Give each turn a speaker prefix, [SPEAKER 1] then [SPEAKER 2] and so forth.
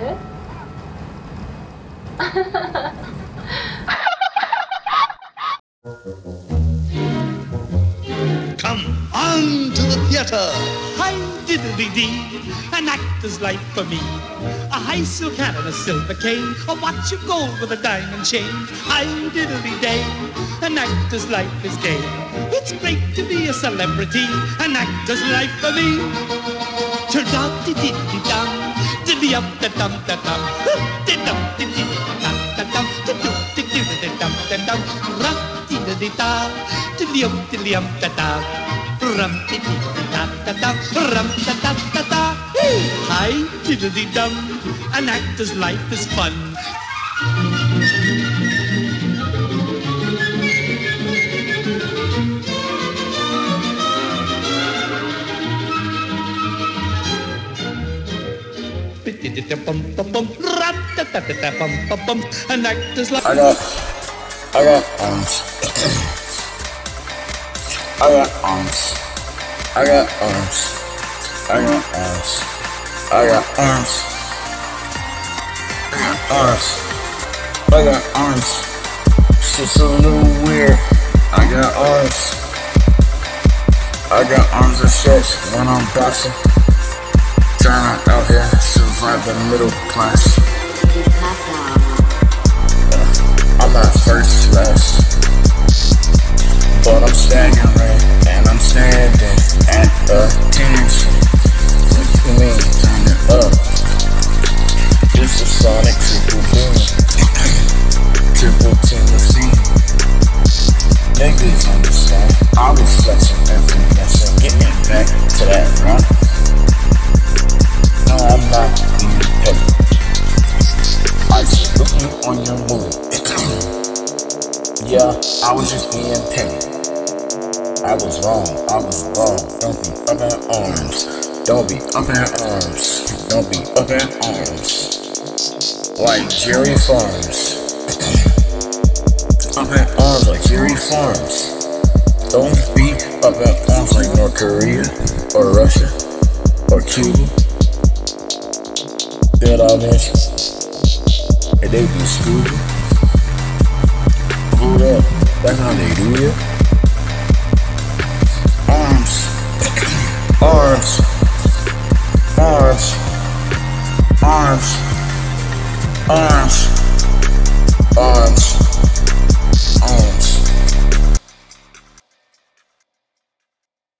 [SPEAKER 1] good? Come on to the theater. Hi, diddly dee, an actor's life for me. A high silk hat and a silver cane, a watch of gold with a diamond chain. Hi, diddly day, an actor's life is gay. It's great to be a celebrity, an actor's life for me. Turn out the diddy dum up da dum da dum, di dum di di dum da dum, di do di do di dum da dum, rum di di di da, diddy up diddy up da da, rum di di di da da da, rum da da da da. Hi diddly dum, an actor's life is fun.
[SPEAKER 2] I got, I got arms. I got arms. I got arms. I got arms. I got arms. I got arms. I a little weird. I got arms. I got arms and shit when I'm boxing. Trying out here survive the middle class. Uh, I'm not first last, but I'm staggering and I'm standing at attention. What you mean, turn it up? It's a sonic triple boom, triple Tennessee. Niggas yeah, I was just being petty. I was wrong, I was wrong. Don't be up in arms. Don't be up in arms. Don't be up in arms. Like Jerry Farms. up in arms like Jerry Farms. Don't be up in arms like North Korea or Russia or Cuba. That I mentioned. And they be stupid. Hold up. That's how they do it. Arms. Arms. Arms. Arms. Arms.